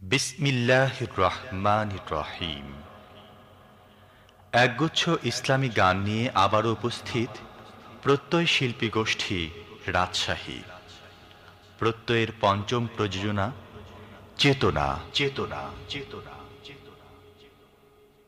বিসমিল্লাহ রহমান রহিম। একগুচ্ছ ইসলামী গান নিয়ে আবার উপস্থিত প্রত্যয় শিল্পী গোষ্ঠী রাজশাহী। প্রত্যয়ের পঞ্চম প্রযোজনা চেতনা। চেতনা চেতনা।